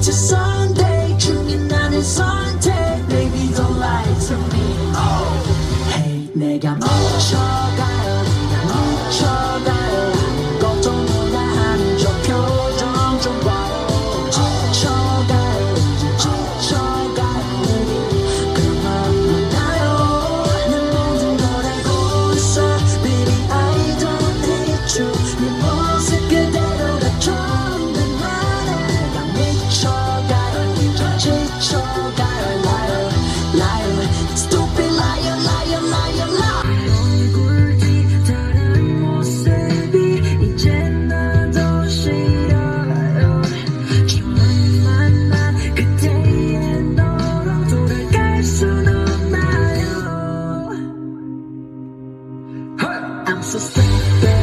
Monday to Sunday, Sunday. Baby, don't lie to me. Oh, hey. sasaktan